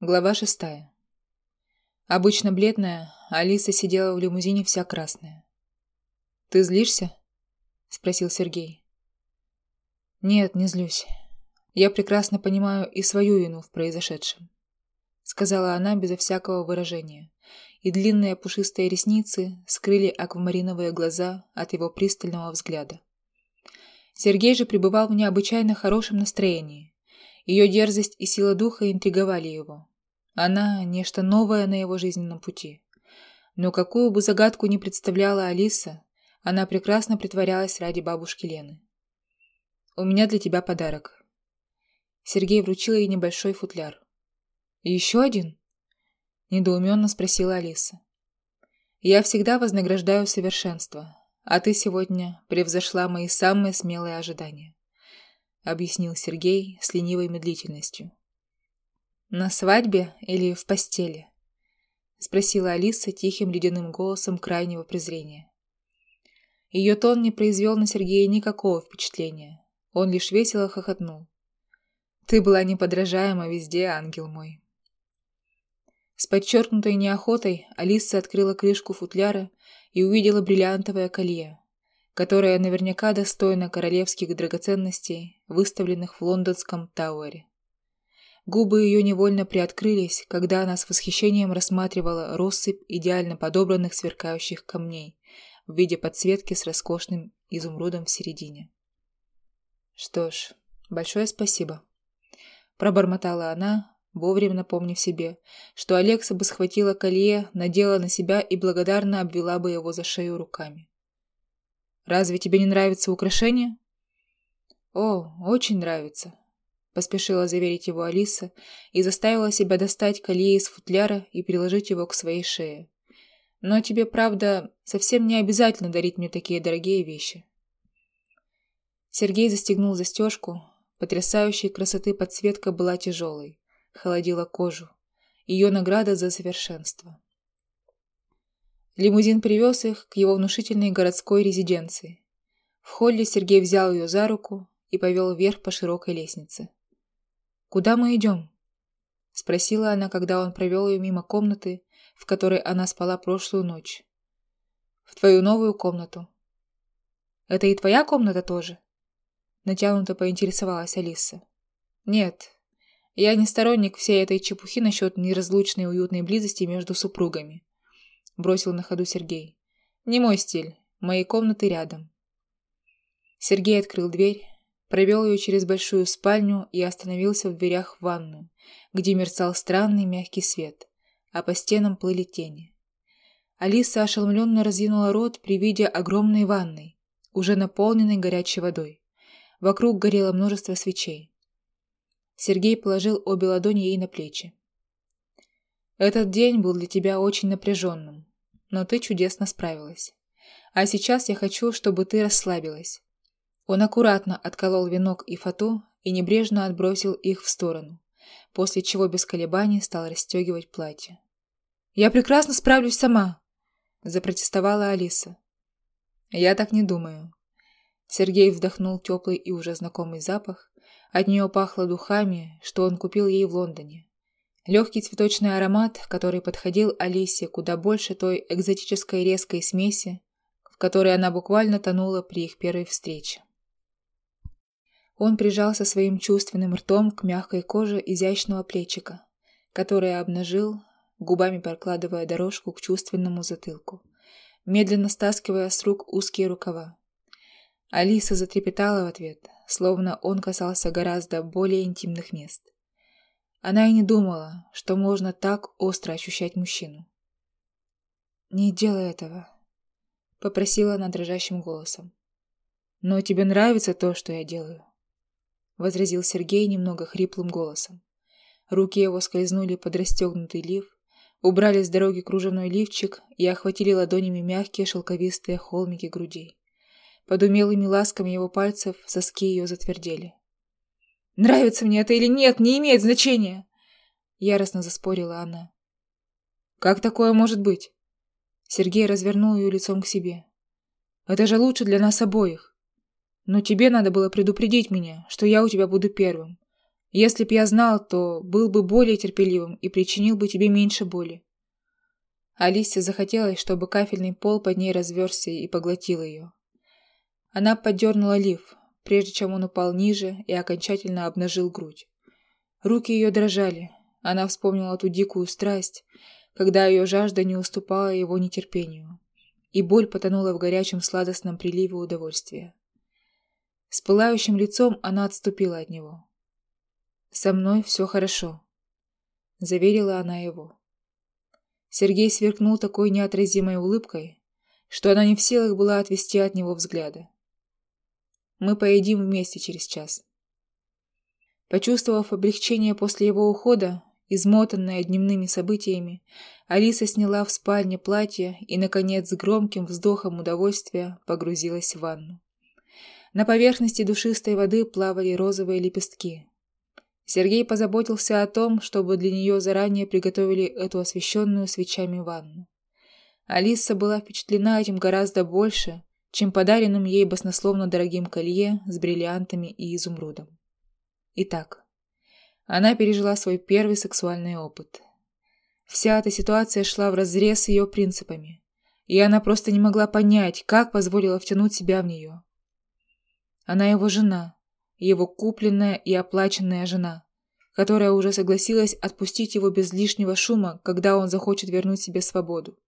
Глава шестая. Обычно бледная, Алиса сидела в лимузине вся красная. «Ты злишься?» – спросил Сергей. «Нет, не злюсь. Я прекрасно понимаю и свою вину в произошедшем», – сказала она безо всякого выражения, и длинные пушистые ресницы скрыли аквамариновые глаза от его пристального взгляда. Сергей же пребывал в необычайно хорошем настроении – ее дерзость и сила духа интриговали его. Она – нечто новое на его жизненном пути. Но какую бы загадку ни представляла Алиса, она прекрасно притворялась ради бабушки Лены. «У меня для тебя подарок». Сергей вручил ей небольшой футляр. «Еще один?» – недоуменно спросила Алиса. «Я всегда вознаграждаю совершенство, а ты сегодня превзошла мои самые смелые ожидания объяснил Сергей с ленивой медлительностью. На свадьбе или в постели? спросила Алиса тихим ледяным голосом крайнего презрения. Ее тон не произвел на Сергея никакого впечатления. Он лишь весело хохотнул. Ты была неподражаема везде, ангел мой. С подчеркнутой неохотой Алиса открыла крышку футляра и увидела бриллиантовое колье, которая наверняка достойна королевских драгоценностей, выставленных в лондонском Тауэре. Губы ее невольно приоткрылись, когда она с восхищением рассматривала россыпь идеально подобранных сверкающих камней в виде подсветки с роскошным изумрудом в середине. «Что ж, большое спасибо», — пробормотала она, вовремя напомнив себе, что Алекса бы схватила колье, надела на себя и благодарно обвела бы его за шею руками. Разве тебе не нравится украшение? О, очень нравится, поспешила заверить его Алиса и заставила себя достать колье из футляра и приложить его к своей шее. Но тебе, правда, совсем не обязательно дарить мне такие дорогие вещи. Сергей застегнул застежку. Потрясающей красоты подсветка была тяжелой, холодила кожу. Ее награда за совершенство. Лимузин привез их к его внушительной городской резиденции. В холле Сергей взял ее за руку и повел вверх по широкой лестнице. «Куда мы идем?» — спросила она, когда он провел ее мимо комнаты, в которой она спала прошлую ночь. «В твою новую комнату». «Это и твоя комната тоже?» Натянуто поинтересовалась Алиса. «Нет, я не сторонник всей этой чепухи насчет неразлучной уютной близости между супругами бросил на ходу Сергей. Не мой стиль. Мои комнаты рядом. Сергей открыл дверь, провел ее через большую спальню и остановился в дверях в ванную, где мерцал странный мягкий свет, а по стенам плыли тени. Алиса ошеломленно разъянула рот при виде огромной ванной, уже наполненной горячей водой. Вокруг горело множество свечей. Сергей положил обе ладони ей на плечи. Этот день был для тебя очень напряженным, но ты чудесно справилась. А сейчас я хочу, чтобы ты расслабилась. Он аккуратно отколол венок и фату и небрежно отбросил их в сторону, после чего без колебаний стал расстегивать платье. «Я прекрасно справлюсь сама!» – запротестовала Алиса. «Я так не думаю». Сергей вдохнул теплый и уже знакомый запах. От нее пахло духами, что он купил ей в Лондоне. Легкий цветочный аромат, который подходил Алисе куда больше той экзотической резкой смеси, в которой она буквально тонула при их первой встрече. Он прижался своим чувственным ртом к мягкой коже изящного плечика, которое обнажил, губами прокладывая дорожку к чувственному затылку, медленно стаскивая с рук узкие рукава. Алиса затрепетала в ответ, словно он касался гораздо более интимных мест. Она и не думала, что можно так остро ощущать мужчину. «Не делай этого», — попросила она дрожащим голосом. «Но тебе нравится то, что я делаю?» — возразил Сергей немного хриплым голосом. Руки его скользнули под расстегнутый лиф, убрали с дороги кружевной лифчик и охватили ладонями мягкие шелковистые холмики грудей. Под умелыми ласками его пальцев соски ее затвердели. Нравится мне это или нет, не имеет значения!» Яростно заспорила она. «Как такое может быть?» Сергей развернул ее лицом к себе. «Это же лучше для нас обоих. Но тебе надо было предупредить меня, что я у тебя буду первым. Если б я знал, то был бы более терпеливым и причинил бы тебе меньше боли. Алисе захотелось, чтобы кафельный пол под ней разверзся и поглотил ее. Она поддернула лиф, прежде чем он упал ниже и окончательно обнажил грудь. Руки ее дрожали. Она вспомнила ту дикую страсть, когда ее жажда не уступала его нетерпению, и боль потонула в горячем сладостном приливе удовольствия. С пылающим лицом она отступила от него. «Со мной все хорошо», — заверила она его. Сергей сверкнул такой неотразимой улыбкой, что она не в силах была отвести от него взгляда. «Мы поедим вместе через час». Почувствовав облегчение после его ухода, измотанная дневными событиями, Алиса сняла в спальне платье и, наконец, с громким вздохом удовольствия погрузилась в ванну. На поверхности душистой воды плавали розовые лепестки. Сергей позаботился о том, чтобы для нее заранее приготовили эту освещенную свечами ванну. Алиса была впечатлена этим гораздо больше, чем подаренным ей баснословно дорогим колье с бриллиантами и изумрудом. Итак, она пережила свой первый сексуальный опыт. Вся эта ситуация шла вразрез с ее принципами, и она просто не могла понять, как позволила втянуть себя в нее. Она его жена, его купленная и оплаченная жена, которая уже согласилась отпустить его без лишнего шума, когда он захочет вернуть себе свободу.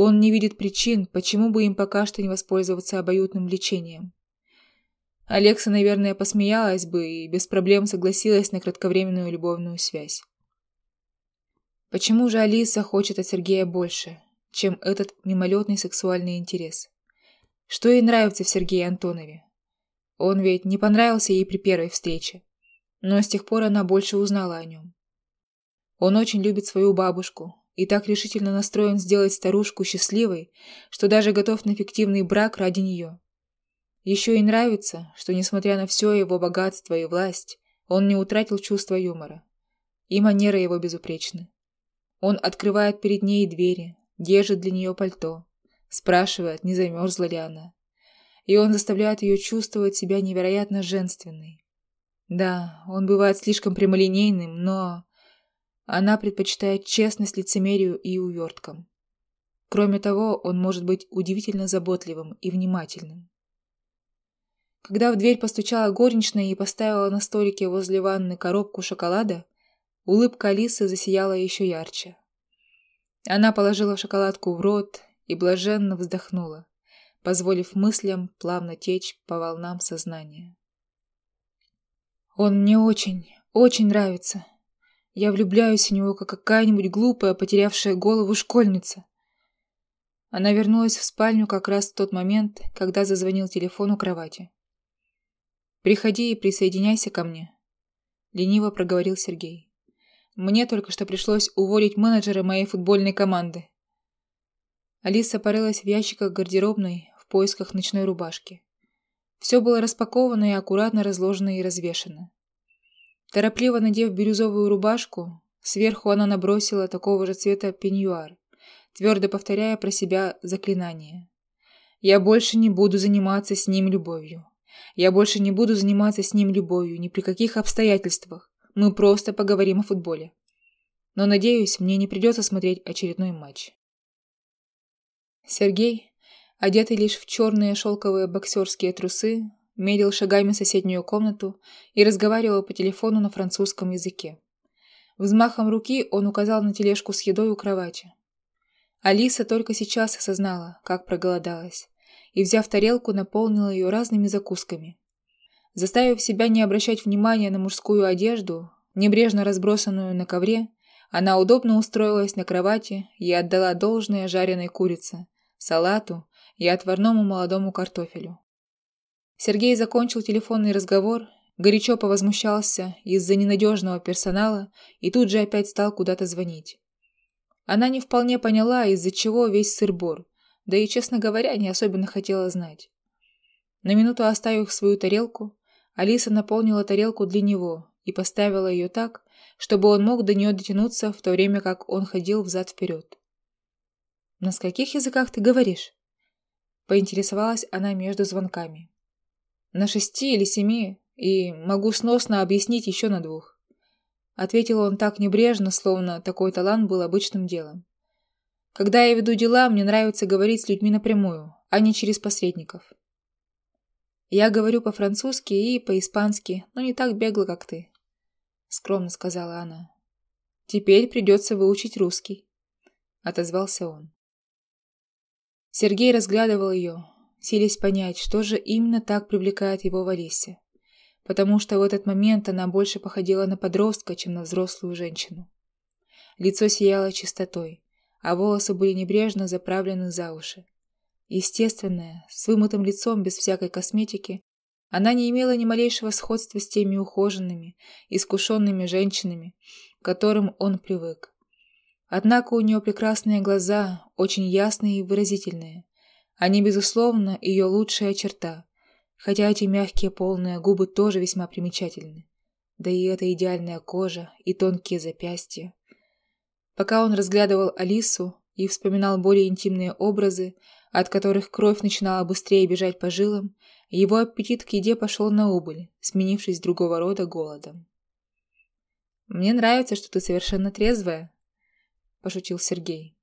Он не видит причин, почему бы им пока что не воспользоваться обоюдным лечением. Алекса, наверное, посмеялась бы и без проблем согласилась на кратковременную любовную связь. Почему же Алиса хочет от Сергея больше, чем этот мимолетный сексуальный интерес? Что ей нравится в Сергее Антонове? Он ведь не понравился ей при первой встрече, но с тех пор она больше узнала о нем. Он очень любит свою бабушку и так решительно настроен сделать старушку счастливой, что даже готов на фиктивный брак ради нее. Еще и нравится, что, несмотря на все его богатство и власть, он не утратил чувства юмора. И манеры его безупречны. Он открывает перед ней двери, держит для нее пальто, спрашивает, не замерзла ли она. И он заставляет ее чувствовать себя невероятно женственной. Да, он бывает слишком прямолинейным, но... Она предпочитает честность лицемерию и уверткам. Кроме того, он может быть удивительно заботливым и внимательным. Когда в дверь постучала горничная и поставила на столике возле ванны коробку шоколада, улыбка Алисы засияла еще ярче. Она положила шоколадку в рот и блаженно вздохнула, позволив мыслям плавно течь по волнам сознания. «Он мне очень, очень нравится. Я влюбляюсь в него, как какая-нибудь глупая, потерявшая голову школьница». Она вернулась в спальню как раз в тот момент, когда зазвонил телефон у кровати. Приходи и присоединяйся ко мне, лениво проговорил Сергей. Мне только что пришлось уволить менеджера моей футбольной команды. Алиса порылась в ящиках гардеробной в поисках ночной рубашки. Все было распаковано и аккуратно разложено и развешано. Торопливо надев бирюзовую рубашку, сверху она набросила такого же цвета пеньюар, твердо повторяя про себя заклинание. «Я больше не буду заниматься с ним любовью. Я больше не буду заниматься с ним любовью ни при каких обстоятельствах. Мы просто поговорим о футболе. Но, надеюсь, мне не придется смотреть очередной матч. Сергей, одетый лишь в черные шелковые боксерские трусы, медил шагами соседнюю комнату и разговаривал по телефону на французском языке. Взмахом руки он указал на тележку с едой у кровати. Алиса только сейчас осознала, как проголодалась и, взяв тарелку, наполнила ее разными закусками. Заставив себя не обращать внимания на мужскую одежду, небрежно разбросанную на ковре, она удобно устроилась на кровати и отдала должное жареной курице, салату и отварному молодому картофелю. Сергей закончил телефонный разговор, горячо повозмущался из-за ненадежного персонала и тут же опять стал куда-то звонить. Она не вполне поняла, из-за чего весь сыр-бор, да и, честно говоря, не особенно хотела знать. На минуту оставив свою тарелку, Алиса наполнила тарелку для него и поставила ее так, чтобы он мог до нее дотянуться, в то время как он ходил взад-вперед. «На скольких языках ты говоришь?» Поинтересовалась она между звонками. «На шести или семи, и могу сносно объяснить еще на двух. Ответил он так небрежно, словно такой талант был обычным делом. Когда я веду дела, мне нравится говорить с людьми напрямую, а не через посредников. Я говорю по-французски и по-испански, но не так бегло, как ты, скромно сказала она. Теперь придется выучить русский, отозвался он. Сергей разглядывал ее, силясь понять, что же именно так привлекает его в Алисе, потому что в этот момент она больше походила на подростка, чем на взрослую женщину. Лицо сияло чистотой, а волосы были небрежно заправлены за уши. Естественная, с вымытым лицом без всякой косметики, она не имела ни малейшего сходства с теми ухоженными, искушенными женщинами, к которым он привык. Однако у нее прекрасные глаза, очень ясные и выразительные. Они, безусловно, ее лучшая черта, хотя эти мягкие полные губы тоже весьма примечательны. Да и эта идеальная кожа и тонкие запястья. Пока он разглядывал Алису и вспоминал более интимные образы, от которых кровь начинала быстрее бежать по жилам, его аппетит к еде пошел на убыль, сменившись другого рода голодом. «Мне нравится, что ты совершенно трезвая», – пошутил Сергей.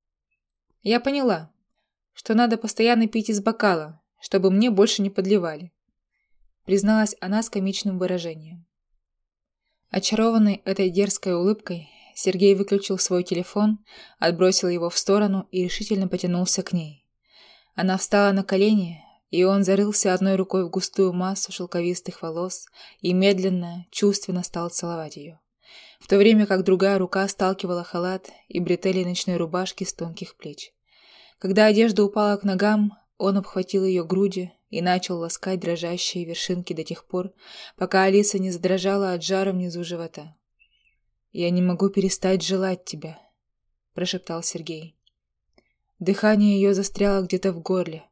«Я поняла, что надо постоянно пить из бокала, чтобы мне больше не подливали», – призналась она с комичным выражением. Очарованный этой дерзкой улыбкой, Сергей выключил свой телефон, отбросил его в сторону и решительно потянулся к ней. Она встала на колени, и он зарылся одной рукой в густую массу шелковистых волос и медленно, чувственно стал целовать ее в то время как другая рука сталкивала халат и бретели ночной рубашки с тонких плеч. Когда одежда упала к ногам, он обхватил ее груди и начал ласкать дрожащие вершинки до тех пор, пока Алиса не задрожала от жара внизу живота. «Я не могу перестать желать тебя», – прошептал Сергей. Дыхание ее застряло где-то в горле.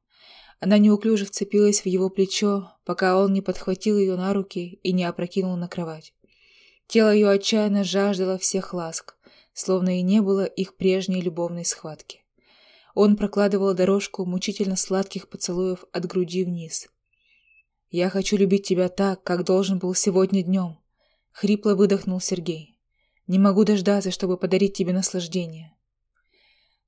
Она неуклюже вцепилась в его плечо, пока он не подхватил ее на руки и не опрокинул на кровать. Тело ее отчаянно жаждало всех ласк, словно и не было их прежней любовной схватки. Он прокладывал дорожку мучительно сладких поцелуев от груди вниз. «Я хочу любить тебя так, как должен был сегодня днем», — хрипло выдохнул Сергей. «Не могу дождаться, чтобы подарить тебе наслаждение».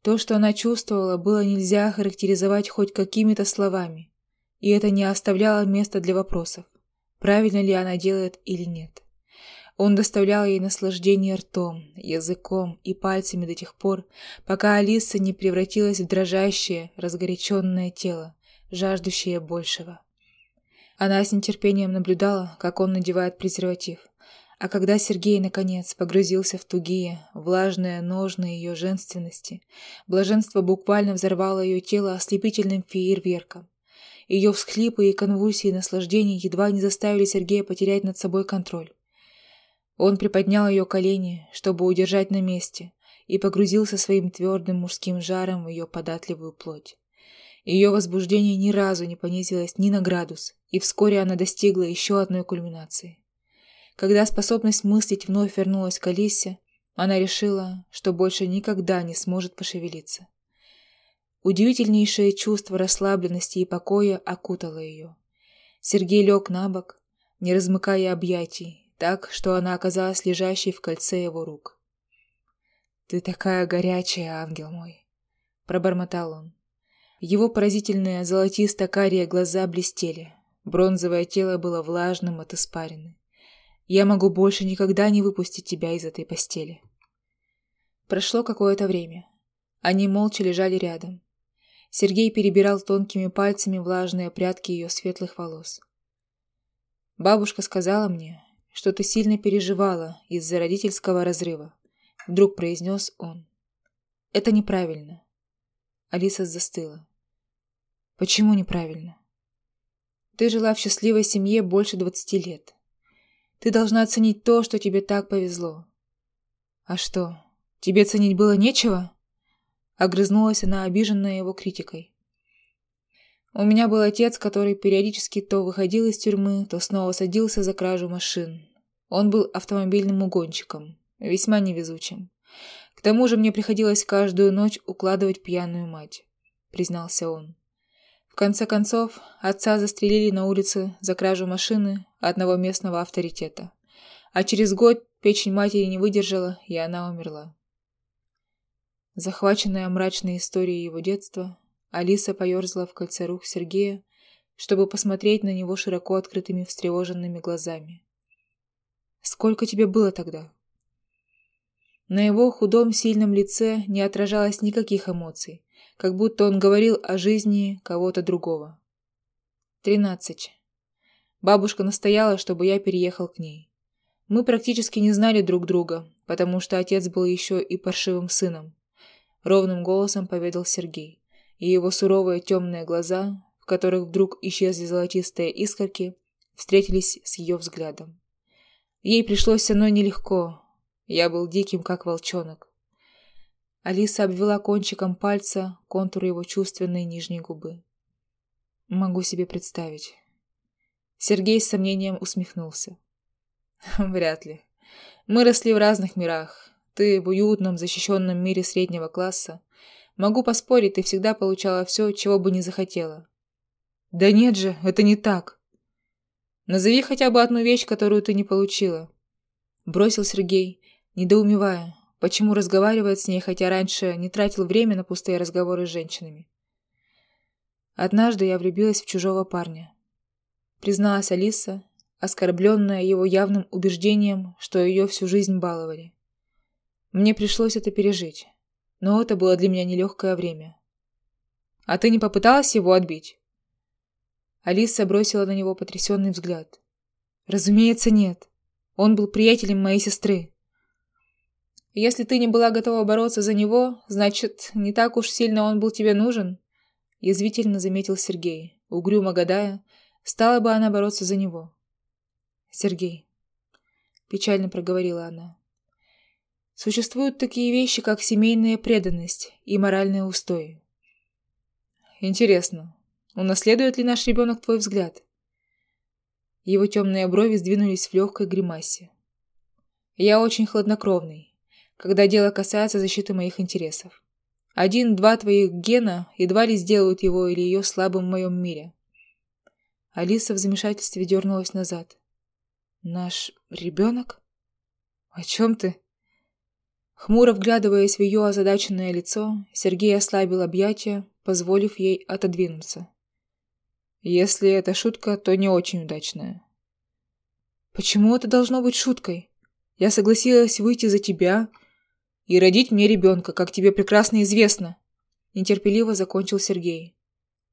То, что она чувствовала, было нельзя характеризовать хоть какими-то словами, и это не оставляло места для вопросов, правильно ли она делает или нет. Он доставлял ей наслаждение ртом, языком и пальцами до тех пор, пока Алиса не превратилась в дрожащее, разгоряченное тело, жаждущее большего. Она с нетерпением наблюдала, как он надевает презерватив. А когда Сергей, наконец, погрузился в тугие, влажные ножны ее женственности, блаженство буквально взорвало ее тело ослепительным фейерверком. Ее всхлипы и конвульсии наслаждения едва не заставили Сергея потерять над собой контроль. Он приподнял ее колени, чтобы удержать на месте, и погрузился своим твердым мужским жаром в ее податливую плоть. Ее возбуждение ни разу не понизилось ни на градус, и вскоре она достигла еще одной кульминации. Когда способность мыслить вновь вернулась к Алисе, она решила, что больше никогда не сможет пошевелиться. Удивительнейшее чувство расслабленности и покоя окутало ее. Сергей лег на бок, не размыкая объятий, так, что она оказалась лежащей в кольце его рук. «Ты такая горячая, ангел мой!» — пробормотал он. Его поразительные золотисто-карие глаза блестели. Бронзовое тело было влажным от испарины. «Я могу больше никогда не выпустить тебя из этой постели». Прошло какое-то время. Они молча лежали рядом. Сергей перебирал тонкими пальцами влажные прядки ее светлых волос. Бабушка сказала мне, что ты сильно переживала из-за родительского разрыва», — вдруг произнес он. «Это неправильно». Алиса застыла. «Почему неправильно?» «Ты жила в счастливой семье больше двадцати лет. Ты должна оценить то, что тебе так повезло». «А что, тебе ценить было нечего?» Огрызнулась она, обиженная его критикой. У меня был отец, который периодически то выходил из тюрьмы, то снова садился за кражу машин. Он был автомобильным угонщиком, весьма невезучим. К тому же мне приходилось каждую ночь укладывать пьяную мать, признался он. В конце концов, отца застрелили на улице за кражу машины одного местного авторитета. А через год печень матери не выдержала, и она умерла. Захваченная мрачной историей его детства, Алиса поерзала в кольце рук Сергея, чтобы посмотреть на него широко открытыми встревоженными глазами. «Сколько тебе было тогда?» На его худом сильном лице не отражалось никаких эмоций, как будто он говорил о жизни кого-то другого. «Тринадцать. Бабушка настояла, чтобы я переехал к ней. Мы практически не знали друг друга, потому что отец был еще и паршивым сыном. Ровным голосом поведал Сергей, и его суровые темные глаза, в которых вдруг исчезли золотистые искорки, встретились с ее взглядом. Ей пришлось со мной нелегко, я был диким, как волчонок. Алиса обвела кончиком пальца контур его чувственной нижней губы. Могу себе представить. Сергей с сомнением усмехнулся. Вряд ли. Мы росли в разных мирах. Ты в уютном, защищенном мире среднего класса. Могу поспорить, ты всегда получала все, чего бы не захотела. Да нет же, это не так. Назови хотя бы одну вещь, которую ты не получила. Бросил Сергей, недоумевая, почему разговаривает с ней, хотя раньше не тратил время на пустые разговоры с женщинами. Однажды я влюбилась в чужого парня. Призналась Алиса, оскорбленная его явным убеждением, что ее всю жизнь баловали. Мне пришлось это пережить, но это было для меня нелегкое время. «А ты не попыталась его отбить?» Алиса бросила на него потрясенный взгляд. «Разумеется, нет. Он был приятелем моей сестры. Если ты не была готова бороться за него, значит, не так уж сильно он был тебе нужен, язвительно заметил Сергей, угрюмо гадая, стала бы она бороться за него. Сергей, печально проговорила она. Существуют такие вещи, как семейная преданность и моральные устои. Интересно, унаследует ли наш ребенок твой взгляд? Его темные брови сдвинулись в легкой гримасе. Я очень хладнокровный, когда дело касается защиты моих интересов. Один-два твоих гена едва ли сделают его или ее слабым в моем мире. Алиса в замешательстве дернулась назад. «Наш ребенок? О чем ты?» Хмуро вглядываясь в ее озадаченное лицо, Сергей ослабил объятия, позволив ей отодвинуться. «Если это шутка, то не очень удачная». «Почему это должно быть шуткой? Я согласилась выйти за тебя, и родить мне ребенка, как тебе прекрасно известно», – нетерпеливо закончил Сергей.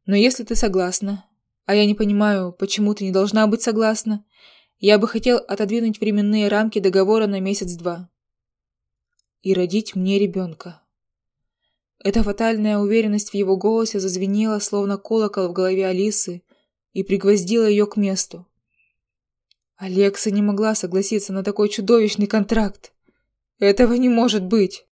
«Но если ты согласна, а я не понимаю, почему ты не должна быть согласна, я бы хотел отодвинуть временные рамки договора на месяц-два. И родить мне ребенка». Эта фатальная уверенность в его голосе зазвенела, словно колокол в голове Алисы, и пригвоздила ее к месту. Алекса не могла согласиться на такой чудовищный контракт. Этого не может быть.